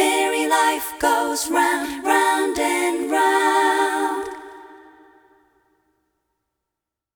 merry life goes round, round and round.